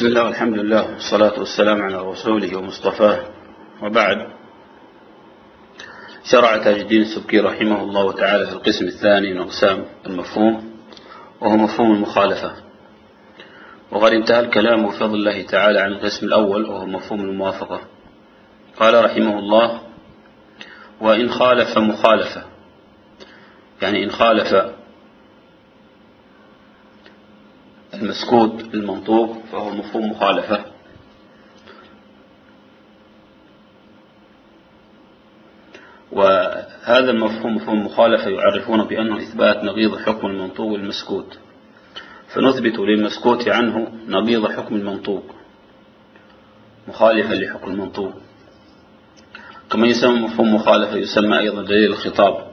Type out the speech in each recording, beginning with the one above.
بسم الله والحمد لله والصلاة والسلام على رسوله ومصطفاه. وبعد شرع تاج الدين السبكي رحمه الله تعالى في القسم الثاني من أقسام المفهوم وهو مفهوم المخالفة. وقد انتهى الكلام بفضل الله تعالى عن القسم الأول وهو مفهوم الموافقة. قال رحمه الله وإن خالف مخالفة. يعني إن خالف المسكوت المنطوق فهو مفهوم مخالفة. وهذا المفهوم مفهوم مخالفة يعرفون بأنه إثبات نقيض حكم المنطوق المسكوت فنثبت للمسكوت عنه نقيض حكم المنطوق. مخالفة لحكم المنطوق. كما يسمى مفهوم مخالفة يسمى أيضا دليل الخطاب.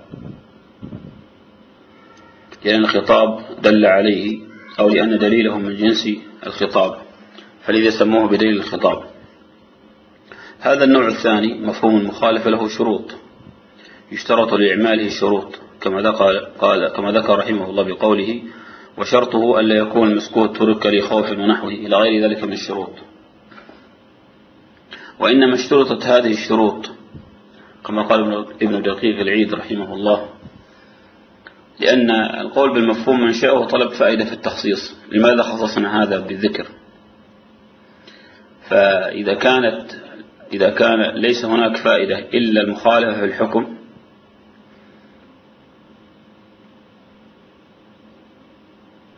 لأن يعني الخطاب دل عليه أو لأن دليلهم من جنس الخطاب فلذا سموه بدليل الخطاب؟ هذا النوع الثاني مفهوم مخالف له شروط يشترط لإعماله شروط كما ذكر, قال كما ذكر رحمه الله بقوله وشرطه أن لا يكون المسكوت ترك لخوف ونحوه إلى غير ذلك من الشروط. وإنما اشترطت هذه الشروط كما قال ابن دقيق العيد رحمه الله. لأن القول بالمفهوم من شاءه طلب فائدة في التخصيص. لماذا خصصنا هذا بالذكر؟ فإذا كانت إذا كان ليس هناك فائدة إلا المخالفة في الحكم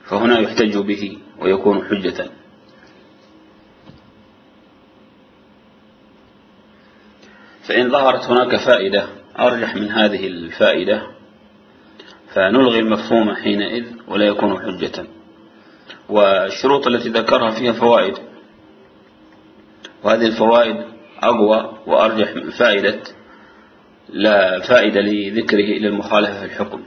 فهنا يحتج به ويكون حجة. فإن ظهرت هناك فائدة أرجح من هذه الفائدة. فنلغي المفهوم حينئذ ولا يكون حجة. والشروط التي ذكرها فيها فوائد. وهذه الفوائد أقوى وأرجح من فائدة. لا فائدة لذكره إلى المخالفة في الحكم.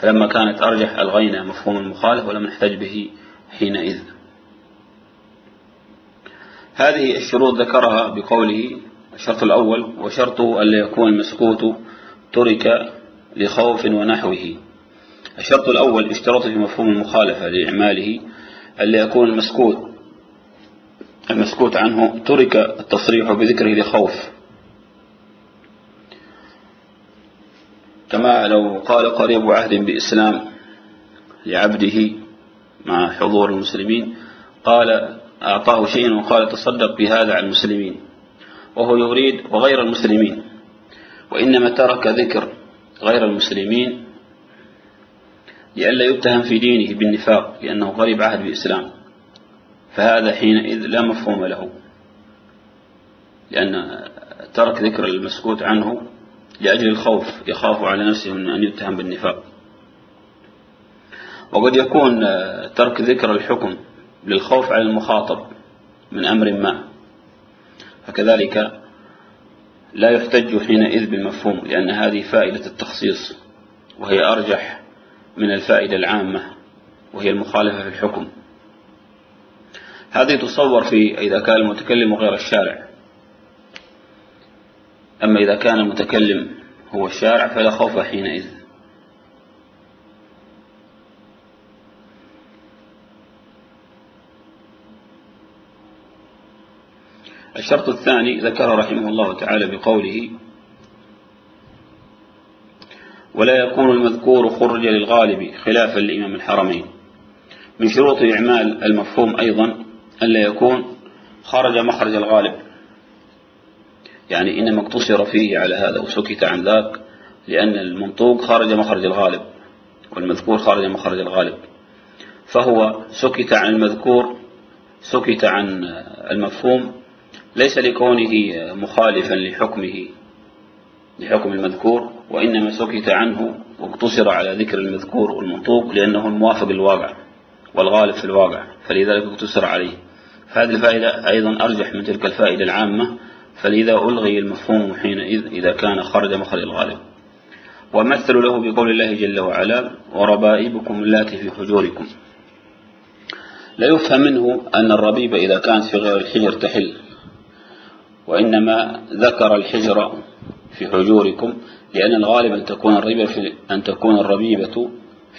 فلما كانت أرجح ألغينا مفهوم المخالف ولم نحتج به حينئذ. هذه الشروط ذكرها بقوله الشرط الأول وشرطه ألا يكون المسكوت ترك لخوف ونحوه. الشرط الأول اشترط في مفهوم المخالفة لإعماله ألا يكون المسكوت المسكوت عنه ترك التصريح بذكره لخوف. كما لو قال قريب عهد بإسلام لعبده مع حضور المسلمين قال أعطاه شيئا وقال تصدق بهذا عن المسلمين. وهو يريد وغير المسلمين. وإنما ترك ذكر غير المسلمين لئلا يتهم في دينه بالنفاق لأنه قريب عهد بالإسلام فهذا حينئذ لا مفهوم له. لأن ترك ذكر المسكوت عنه لأجل الخوف يخاف على نفسه من أن يتهم بالنفاق. وقد يكون ترك ذكر الحكم للخوف على المخاطب من أمر ما. فكذلك لا يحتج حينئذ بالمفهوم لأن هذه فائدة التخصيص وهي أرجح من الفائدة العامة وهي المخالفة في الحكم. هذه تصور في إذا كان المتكلم غير الشارع. أما إذا كان المتكلم هو الشارع فلا خوف حينئذ. الشرط الثاني ذكره رحمه الله تعالى بقوله ولا يكون المذكور خرج للغالب خلافا لإمام الحرمين. من شروط إعمال المفهوم أيضا أن لا يكون خرج مخرج الغالب. يعني إنما اقتصر فيه على هذا وسكت عن ذاك لأن المنطوق خرج مخرج الغالب والمذكور خرج مخرج الغالب. فهو سكت عن المذكور سكت عن المفهوم ليس لكونه مخالفا لحكمه لحكم المذكور وإنما سكت عنه واقتصر على ذكر المذكور والمنطوق لأنه الموافق للواقع والغالب في الواقع فلذلك اقتصر عليه. فهذه الفائدة أيضا أرجح من تلك الفائدة العامة فلذا ألغي المفهوم حينئذ إذا كان خرج مخرج الغالب. ومثل له بقول الله جل وعلا وربائبكم اللاتي في حجوركم. لا يفهم منه أن الربيب إذا كانت في غير الحجر تحل. وإنما ذكر الحجر في حجوركم لأن الغالب أن تكون الربا في أن تكون الربيبة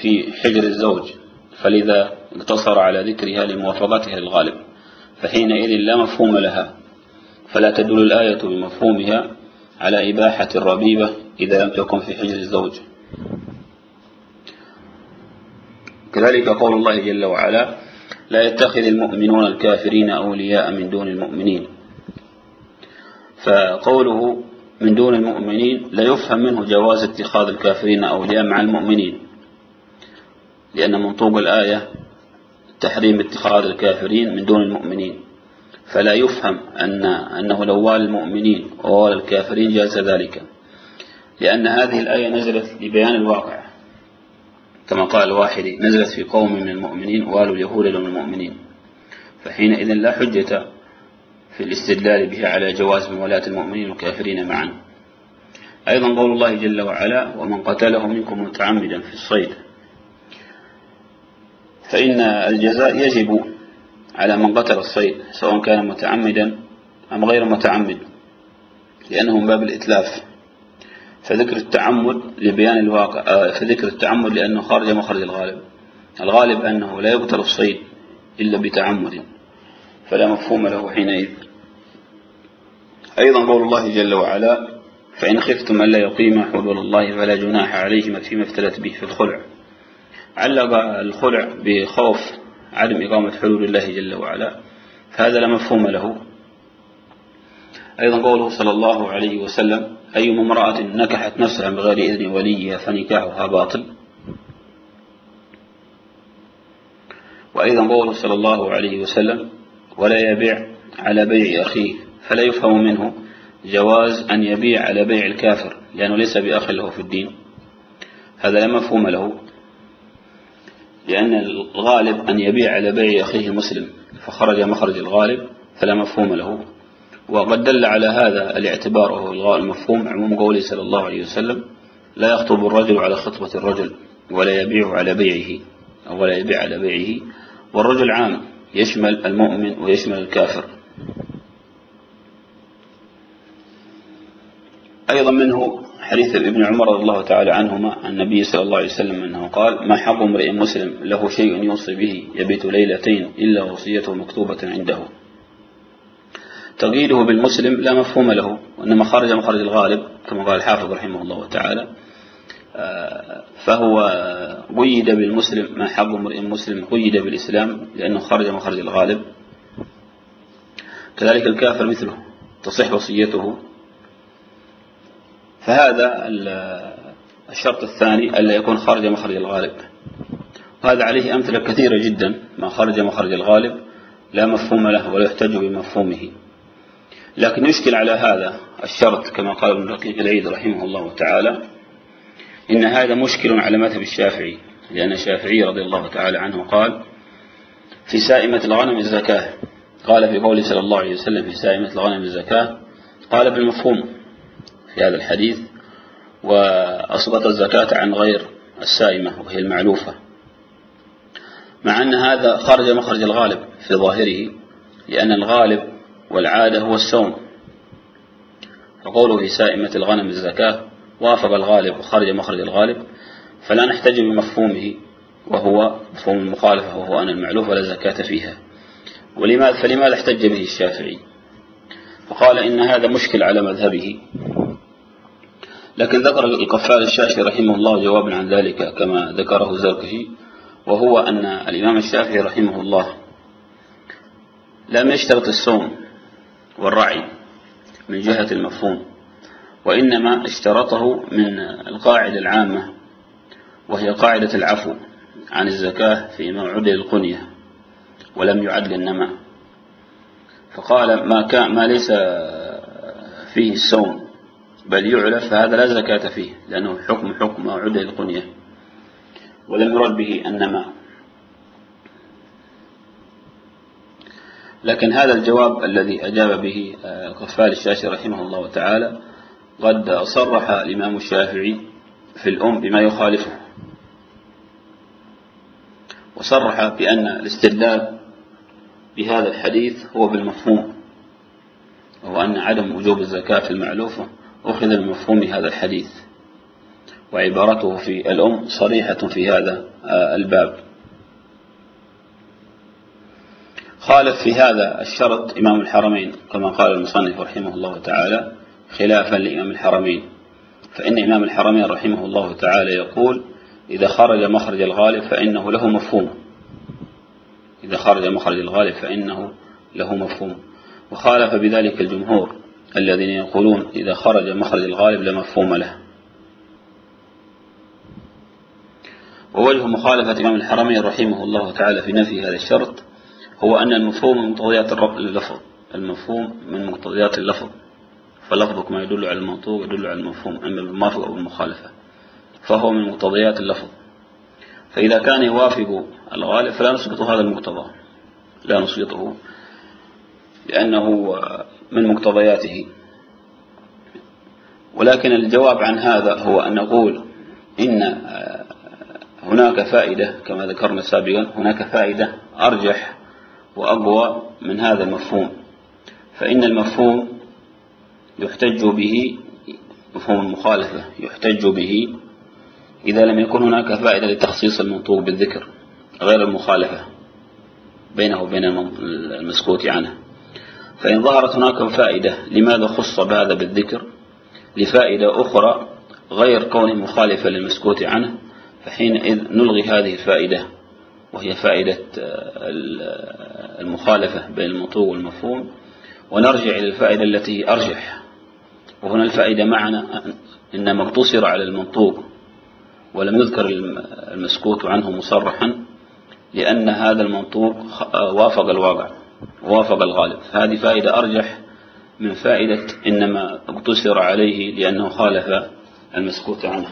في حجر الزوج. فلذا اقتصر على ذكرها لموافقتها للغالب. فحينئذ لا مفهوم لها. فلا تدل الآية بمفهومها على إباحة الربيبة إذا لم تكن في حجر الزوج. كذلك قول الله جل وعلا لا يتخذ المؤمنون الكافرين أولياء من دون المؤمنين. فقوله من دون المؤمنين لا يفهم منه جواز اتخاذ الكافرين أولياء مع المؤمنين لأن منطوق الآية تحريم اتخاذ الكافرين من دون المؤمنين فلا يفهم أن أنه لو والى المؤمنين ووالى الكافرين جاز ذلك لأن هذه الآية نزلت لبيان الواقع كما قال الواحدي نزلت في قوم من المؤمنين والوا اليهود لهم المؤمنين فحينئذ لا حجة في الاستدلال به على جواز مولاة المؤمنين والكافرين معا. أيضا قول الله جل وعلا ومن قتله منكم متعمدا في الصيد فإن الجزاء يجب على من قتل الصيد سواء كان متعمدا أم غير متعمد لأنه من باب الإتلاف. فذكر التعمد لبيان الواقع آه، فذكر التعمد لأنه خارج مخرج الغالب. الغالب أنه لا يقتل الصيد إلا بتعمد. فلا مفهوم له حينئذ. أيضا قول الله جل وعلا فإن خفتم ألا يقيم حدود الله فلا جناح عليهما فيما افتلت به في الخلع. علق الخلع بخوف عدم إقامة حدود الله جل وعلا. فهذا لا مفهوم له. أيضا قوله صلى الله عليه وسلم أي امرأة نكحت نفسها بغير إذن وليها فنكاحها باطل. وأيضا قوله صلى الله عليه وسلم ولا يبيع على بيع أخيه فلا يفهم منه جواز أن يبيع على بيع الكافر لأنه ليس بأخ له في الدين. هذا لا مفهوم له لأن الغالب أن يبيع على بيع أخيه مسلم فخرج مخرج الغالب فلا مفهوم له. وقد دل على هذا الاعتبار وهو المفهوم عموم قوله صلى الله عليه وسلم لا يخطب الرجل على خطبة الرجل ولا يبيع على بيعه أو ولا يبيع على بيعه. والرجل عام. يشمل المؤمن ويشمل الكافر. أيضا منه حديث ابن عمر رضي الله تعالى عنهما عن النبي صلى الله عليه وسلم أنه قال ما حق امرئ مسلم له شيء يوصي به يبيت ليلتين إلا وصيته مكتوبة عنده. تقييده بالمسلم لا مفهوم له وإنما خرج مخرج الغالب كما قال الحافظ رحمه الله تعالى. فهو قيد بالمسلم ما حق امرئ مسلم قيد بالإسلام لأنه خرج مخرج الغالب. كذلك الكافر مثله تصح وصيته. فهذا الشرط الثاني ألا يكون خرج مخرج الغالب. وهذا عليه أمثلة كثيرة جدا ما خرج مخرج الغالب لا مفهوم له ولا يحتج بمفهومه. لكن يشكل على هذا الشرط كما قال ابن رقيق العيد رحمه الله تعالى إن هذا مشكل على مذهب الشافعي لأن الشافعي رضي الله تعالى عنه قال في سائمة الغنم الزكاة. قال في قوله صلى الله عليه وسلم في سائمة الغنم الزكاة قال بالمفهوم في هذا الحديث وأصبت الزكاة عن غير السائمة وهي المعلوفة. مع أن هذا خرج مخرج الغالب في ظاهره لأن الغالب والعادة هو الصوم. فقوله في سائمة الغنم الزكاة وافق الغالب وخرج مخرج الغالب فلا نحتج بمفهومه وهو مفهوم المخالفة وهو أن المعلوف ولا زكاة فيها. ولماذا فلماذا احتج به الشافعي؟ فقال إن هذا مشكل على مذهبه. لكن ذكر القفال الشافعي رحمه الله جوابا عن ذلك كما ذكره زركشي وهو أن الإمام الشافعي رحمه الله لم يشترط الصوم والرعي من جهة المفهوم. وإنما اشترطه من القاعدة العامة وهي قاعدة العفو عن الزكاة في موعد القنية ولم يعد للنماء فقال ما, كان ما ليس فيه السوم بل يعلف فهذا لا زكاة فيه لأنه حكم حكم موعد القنية ولم يرد به النماء. لكن هذا الجواب الذي أجاب به القفال الشاشي رحمه الله تعالى قد صرح الإمام الشافعي في الأم بما يخالفه. وصرح بأن الاستدلال بهذا الحديث هو بالمفهوم وهو أن عدم وجوب الزكاة في المعلوفة أخذ المفهوم هذا الحديث وعبارته في الأم صريحة في هذا الباب. خالف في هذا الشرط إمام الحرمين كما قال المصنف رحمه الله تعالى خلافا لإمام الحرمين. فإن إمام الحرمين رحمه الله تعالى يقول إذا خرج مخرج الغالب فإنه له مفهوم. إذا خرج مخرج الغالب فإنه له مفهوم. وخالف بذلك الجمهور الذين يقولون إذا خرج مخرج الغالب لا مفهوم له. ووجه مخالفة إمام الحرمين رحمه الله تعالى في نفي هذا الشرط هو أن المفهوم من مقتضيات اللفظ المفهوم من مقتضيات اللفظ. فلفظك ما يدل على المنطوق يدل على المفهوم إما بالموافقة أو المخالفة فهو من مقتضيات اللفظ. فإذا كان يوافق الغالب فلا نسقط هذا المقتضى. لا نسقطه لأنه من مقتضياته. ولكن الجواب عن هذا هو أن نقول إن هناك فائدة كما ذكرنا سابقا هناك فائدة أرجح وأقوى من هذا المفهوم. فإن المفهوم يحتج به مفهوم المخالفة يحتج به إذا لم يكن هناك فائدة لتخصيص المنطوق بالذكر غير المخالفة بينه وبين المسكوت عنه. فإن ظهرت هناك فائدة لماذا خص بهذا بالذكر؟ لفائدة أخرى غير كونه مخالفة للمسكوت عنه فحينئذ نلغي هذه الفائدة وهي فائدة آه، المخالفة بين المنطوق والمفهوم ونرجع إلى الفائدة التي أرجح. وهنا الفائدة معنا إنما اقتصر على المنطوق ولم يذكر المسكوت عنه مصرحا لأن هذا المنطوق وافق الواقع وافق الغالب. هذه فائدة أرجح من فائدة إنما اقتصر عليه لأنه خالف المسكوت عنه.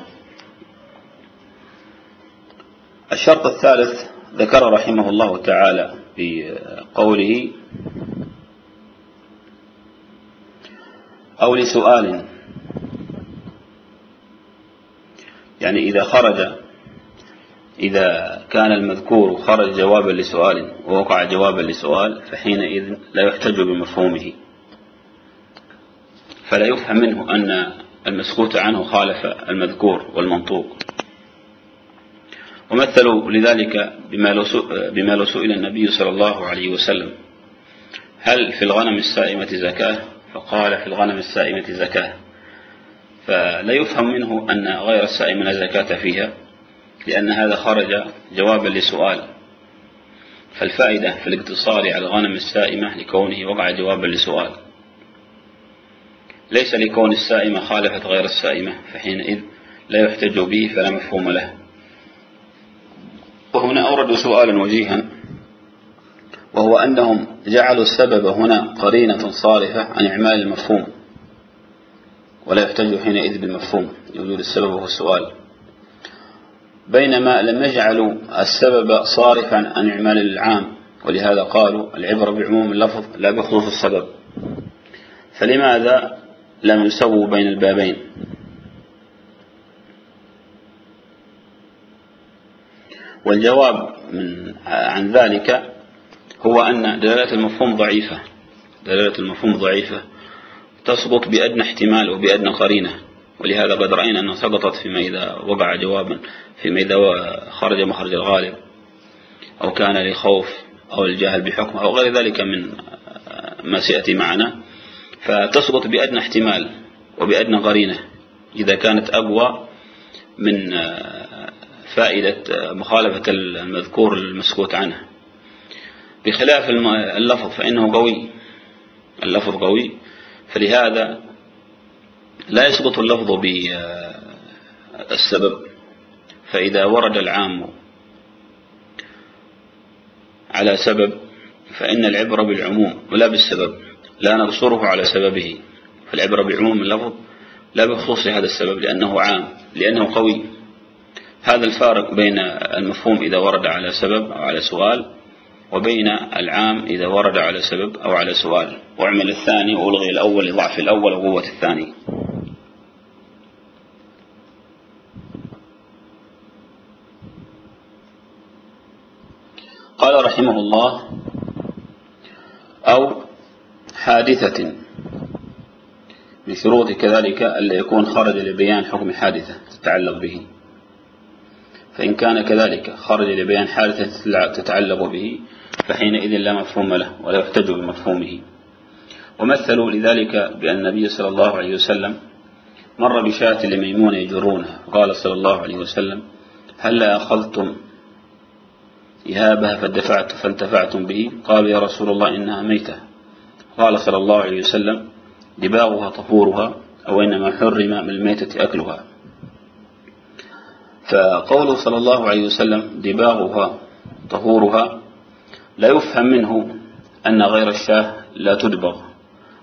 الشرط الثالث ذكر رحمه الله تعالى بقوله أو لسؤال. يعني إذا خرج إذا كان المذكور خرج جوابا لسؤال ووقع جوابا لسؤال فحينئذ لا يحتج بمفهومه. فلا يفهم منه أن المسكوت عنه خالف المذكور والمنطوق. ومثلوا لذلك بما لو سئل النبي صلى الله عليه وسلم. هل في الغنم السائمة زكاة؟ فقال في الغنم السائمة زكاة. فلا يفهم منه أن غير السائمة لا زكاة فيها لأن هذا خرج جوابا لسؤال. فالفائدة في الاقتصار على الغنم السائمة لكونه وقع جوابا لسؤال. ليس لكون السائمة خالفت غير السائمة فحينئذ لا يحتج به فلا مفهوم له. وهنا أورد سؤالا وجيها. وهو أنهم جعلوا السبب هنا قرينة صارفة عن إعمال المفهوم ولا يحتج حينئذ بالمفهوم لوجود السبب هو السؤال. بينما لم يجعلوا السبب صارفا عن إعمال العام ولهذا قالوا العبرة بعموم اللفظ لا بخصوص السبب. فلماذا لم يسووا بين البابين؟ والجواب من عن ذلك هو أن دلالة المفهوم ضعيفة. دلالة المفهوم ضعيفة. تسقط بأدنى احتمال وبأدنى قرينة. ولهذا قد رأينا أنها سقطت فيما إذا وقع جوابا فيما إذا خرج مخرج الغالب أو كان لخوف أو الجهل بحكم أو غير ذلك من ما سيأتي معنا. فتسقط بأدنى احتمال وبأدنى قرينة. إذا كانت أقوى من فائدة مخالفة المذكور المسكوت عنه. بخلاف اللفظ فإنه قوي. اللفظ قوي. فلهذا لا يسقط اللفظ بالسبب. فإذا ورد العام على سبب فإن العبرة بالعموم ولا بالسبب. لا نقصره على سببه. فالعبرة بعموم اللفظ لا بخصوص هذا السبب لأنه عام لأنه قوي. هذا الفارق بين المفهوم إذا ورد على سبب أو على سؤال وبين العام إذا ورد على سبب أو على سؤال. وعمل الثاني وألغي الأول لضعف الأول وقوة الثاني. قال رحمه الله أو حادثة. من شروط كذلك ألا يكون خرج لبيان حكم حادثة تتعلق به. فإن كان كذلك خرج لبيان حادثة تتعلق به. فحينئذ لا مفهوم له ولا يحتج بمفهومه. ومثلوا لذلك بأن النبي صلى الله عليه وسلم مر بشاة لميمون يجرونه. قال صلى الله عليه وسلم هلا أخذتم إهابها فدفعت فانتفعتم به؟ قالوا يا رسول الله إنها ميتة. قال صلى الله عليه وسلم دباغها طفورها أو إنما حرم من الميتة أكلها. فقوله صلى الله عليه وسلم دباغها طهورها لا يفهم منه أن غير الشاه لا تدبغ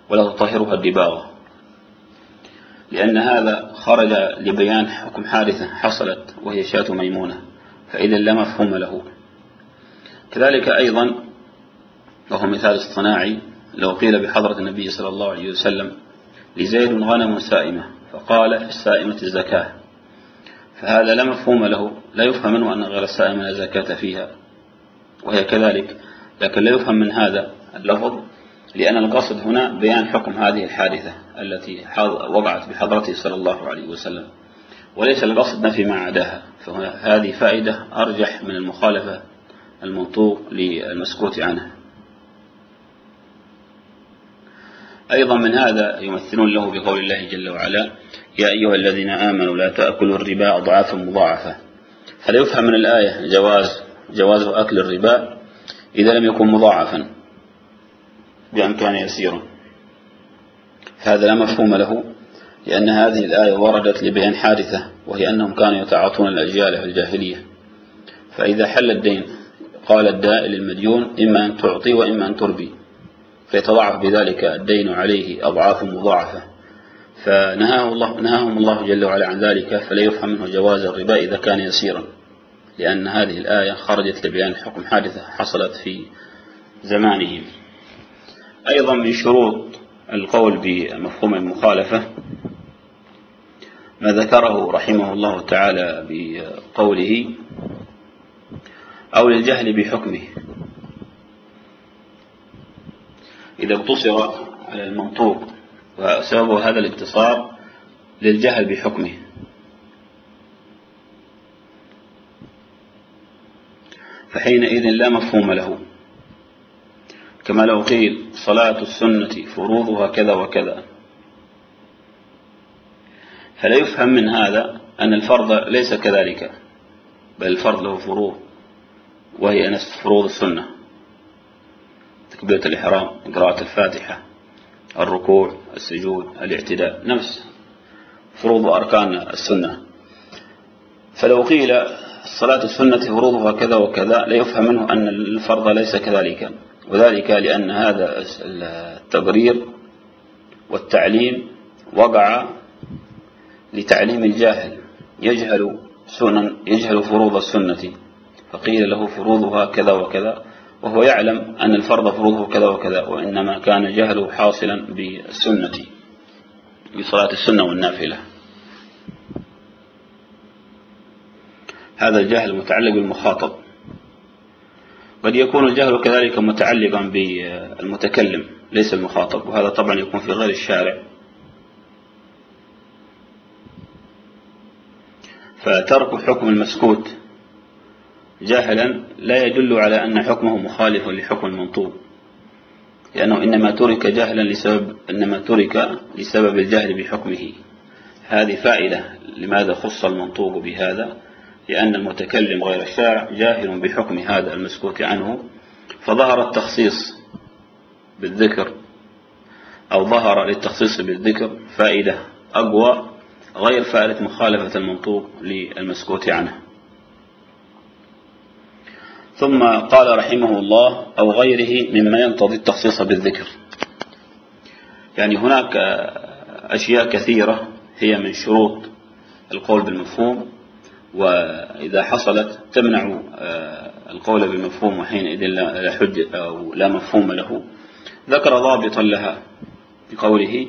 ولا تطهرها الدباغ. لأن هذا خرج لبيان حكم حادثة حصلت وهي شاة ميمونة فإذا لا مفهوم له. كذلك أيضا وهو مثال اصطناعي لو قيل بحضرة النبي صلى الله عليه وسلم لزيد غنم سائمة فقال في السائمة الزكاة. فهذا لا مفهوم له لا يفهم منه أن غير السائمة لا زكاة فيها وهي كذلك لكن لا يفهم من هذا اللفظ لأن القصد هنا بيان حكم هذه الحادثة التي وضعت بحضرته صلى الله عليه وسلم. وليس القصد نفي ما عداها. فهذه فائدة أرجح من المخالفة المنطوق للمسكوت عنها أيضا من هذا يمثلون له بقول الله جل وعلا يا أيها الذين آمنوا لا تأكلوا الربا أضعافا مضاعفة. هل يفهم من الآية جواز جواز أكل الربا؟ إذا لم يكن مضاعفا بأن كان يسيرا. هذا لا مفهوم له لأن هذه الآية وردت لبيان حادثة وهي أنهم كانوا يتعاطون الأجيال في الجاهلية. فإذا حل الدين قال الدائل المديون إما أن تعطي وإما أن تربي. فيتضاعف بذلك الدين عليه أضعاف مضاعفة. فنهاهم الله, نهاهم الله جل وعلا عن ذلك فلا يفهم منه جواز الربا إذا كان يسيرا. لأن هذه الآية خرجت لبيان حكم حادثة حصلت في زمانهم أيضا من شروط القول بمفهوم المخالفة ما ذكره رحمه الله تعالى بقوله أو للجهل بحكمه. إذا اقتصر على المنطوق وسبب هذا الاقتصار للجهل بحكمه. فحينئذ لا مفهوم له. كما لو قيل صلاة السنة فروضها كذا وكذا. فلا يفهم من هذا أن الفرض ليس كذلك بل الفرض له فروض وهي نفس فروض السنة. تكبيرة الإحرام قراءة الفاتحة الركوع السجود الاعتداء نفس فروض أركان السنة. فلو قيل الصلاة السنة فروضها كذا وكذا لا يفهم منه أن الفرض ليس كذلك. وذلك لأن هذا التبرير والتعليم وقع لتعليم الجاهل. يجهل سنن يجهل فروض السنة. فقيل له فروضها كذا وكذا وهو يعلم أن الفرض فروضه كذا وكذا وإنما كان جهله حاصلا بالسنة بصلاة السنة والنافلة. هذا الجهل متعلق بالمخاطب. قد يكون الجهل كذلك متعلقا بالمتكلم ليس المخاطب وهذا طبعا يكون في غير الشارع. فترك حكم المسكوت جاهلا لا يدل على أن حكمه مخالف لحكم المنطوب لأنه إنما ترك جاهلا لسبب إنما ترك لسبب الجهل بحكمه. هذه فائدة لماذا خص المنطوب بهذا؟ لأن المتكلم غير الشارع جاهل بحكم هذا المسكوت عنه فظهر التخصيص بالذكر أو ظهر للتخصيص بالذكر فائدة أقوى غير فائدة مخالفة المنطوق للمسكوت عنه. ثم قال رحمه الله أو غيره مما ينتضي التخصيص بالذكر. يعني هناك أشياء كثيرة هي من شروط القول بالمفهوم وإذا حصلت تمنع آه، القول بمفهوم وحينئذ لا حد أو لا مفهوم له. ذكر ضابطا لها بقوله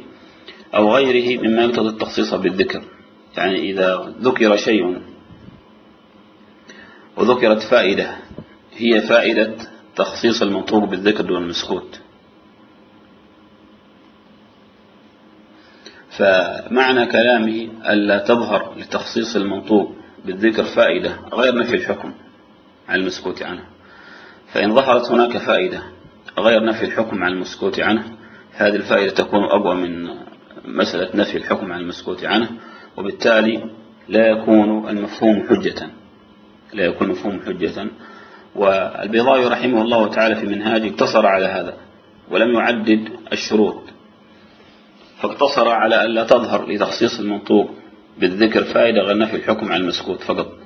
أو غيره مما يقتضي التخصيص بالذكر. يعني إذا ذكر شيء وذكرت فائدة هي فائدة تخصيص المنطوق بالذكر دون المسكوت. فمعنى كلامه ألا تظهر لتخصيص المنطوق بالذكر فائدة غير نفي الحكم عن المسكوت عنه. فإن ظهرت هناك فائدة غير نفي الحكم عن المسكوت عنه. هذه الفائدة تكون أقوى من مسألة نفي الحكم عن المسكوت عنه وبالتالي لا يكون المفهوم حجة. لا يكون المفهوم حجة. والبيضاوي رحمه الله تعالى في منهاجه اقتصر على هذا ولم يعدد الشروط. فاقتصر على ألا تظهر لتخصيص المنطوق. بالذكر فائدة غير نفي الحكم عن المسكوت فقط.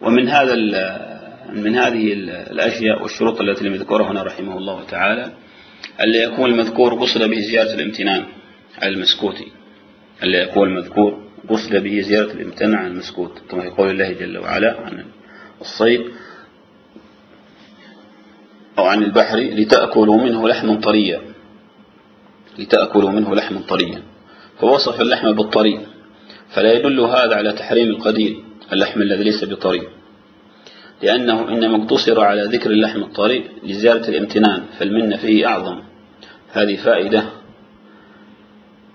ومن هذا من هذه الأشياء والشروط التي لم يذكرها هنا رحمه الله تعالى ألا يكون المذكور قصد به زيارة الامتنان على المسكوت. ألا يكون المذكور قصد به زيارة الامتنان على المسكوت كما يقول الله جل وعلا عن الصيد أو عن البحر لتأكلوا منه لحما طريا. لتأكلوا منه لحما طريا. فوصف اللحم بالطري فلا يدل هذا على تحريم القديم اللحم الذي ليس بطري لأنه إنما اقتصر على ذكر اللحم الطري لزيادة الامتنان فالمن فيه أعظم. هذه فائدة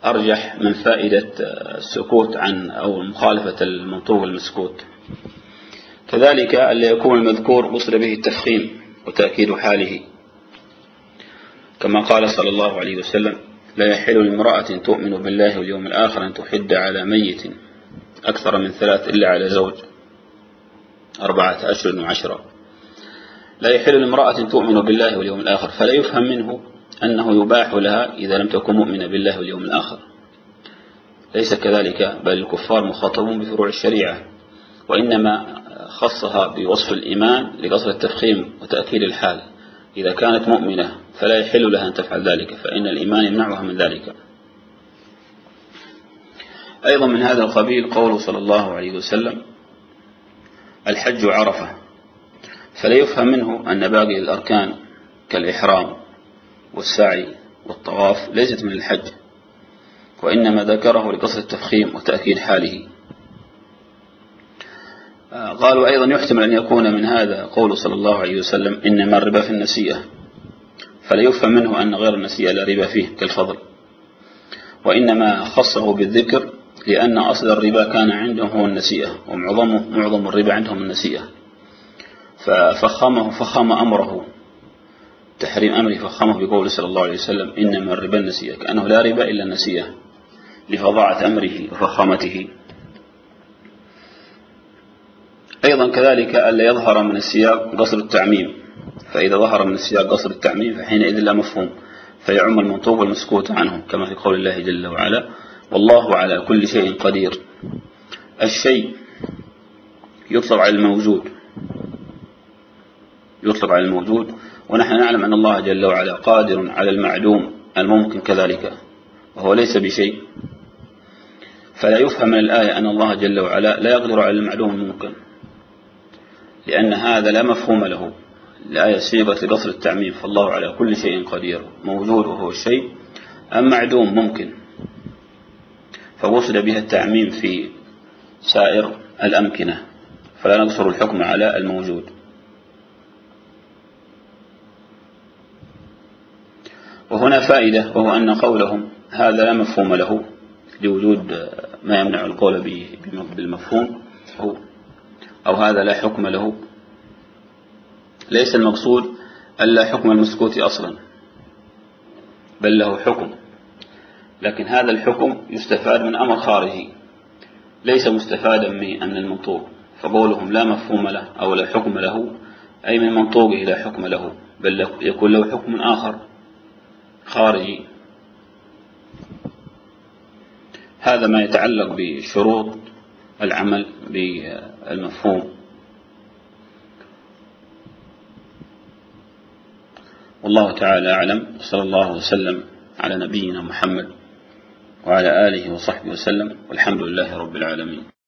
أرجح من فائدة السكوت عن أو مخالفة المنطوق المسكوت. كذلك ألا يكون المذكور وصل به التفخيم وتأكيد حاله. كما قال صلى الله عليه وسلم لا يحل لامرأة تؤمن بالله واليوم الآخر أن تحد على ميت أكثر من ثلاث إلا على زوج. أربعة أشهر وعشرة. لا يحل لامرأة تؤمن بالله واليوم الآخر. فلا يفهم منه أنه يباح لها إذا لم تكن مؤمنة بالله واليوم الآخر. ليس كذلك بل الكفار مخاطبون بفروع الشريعة. وإنما خصها بوصف الإيمان لقصد التفخيم وتأكيد الحال. إذا كانت مؤمنة فلا يحل لها أن تفعل ذلك فإن الإيمان يمنعها من ذلك. أيضا من هذا القبيل قوله صلى الله عليه وسلم الحج عرفة. فلا يفهم منه أن باقي الأركان كالإحرام والسعي والطواف ليست من الحج وإنما ذكره لقصر التفخيم وتأكيد حاله. قالوا أيضا يحتمل أن يكون من هذا قول صلى الله عليه وسلم إنما الربا في النسيئة. فلا يفهم منه أن غير النسيئة لا ربا فيه كالفضل. وإنما خصه بالذكر لأن أصل الربا كان عندهم هو النسيئة ومعظمه معظم الربا عندهم النسيئة. ففخمه فخم أمره. تحريم أمره فخمه بقول صلى الله عليه وسلم إنما الربا النسيئة كأنه لا ربا إلا النسيئة لفضاعة أمره وفخامته. أيضا كذلك ألا يظهر من السياق قصر التعميم. فإذا ظهر من السياق قصر التعميم فحينئذ لا مفهوم. فيعم المنطوب والمسكوت عنه كما في قول الله جل وعلا والله على كل شيء قدير. الشيء يطلب على الموجود. يطلب على الموجود. ونحن نعلم أن الله جل وعلا قادر على المعدوم الممكن كذلك وهو ليس بشيء. فلا يفهم من الآية أن الله جل وعلا لا يقدر على المعدوم الممكن. لأن هذا لا مفهوم له. الآية صيغت لقصر التعميم. فالله على كل شيء قدير. موجود وهو الشيء. أم معدوم؟ ممكن. فوصل بها التعميم في سائر الأمكنة. فلا نقصر الحكم على الموجود. وهنا فائدة وهو أن قولهم هذا لا مفهوم له. لوجود ما يمنع القول بالمفهوم. أو هذا لا حكم له. ليس المقصود ألا حكم المسكوت أصلا بل له حكم. لكن هذا الحكم يستفاد من أمر خارجي ليس مستفادا من المنطوق. فقولهم لا مفهوم له أو لا حكم له أي من منطوقه لا حكم له بل يكون له حكم آخر خارجي. هذا ما يتعلق بشروط العمل بالمفهوم. والله تعالى أعلم. صلى الله وسلم على نبينا محمد وعلى آله وصحبه وسلم. والحمد لله رب العالمين.